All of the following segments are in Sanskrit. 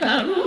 Hello.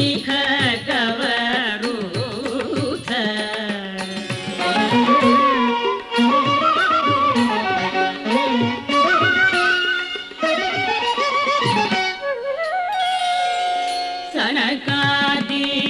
ी कवरू सङ्कादि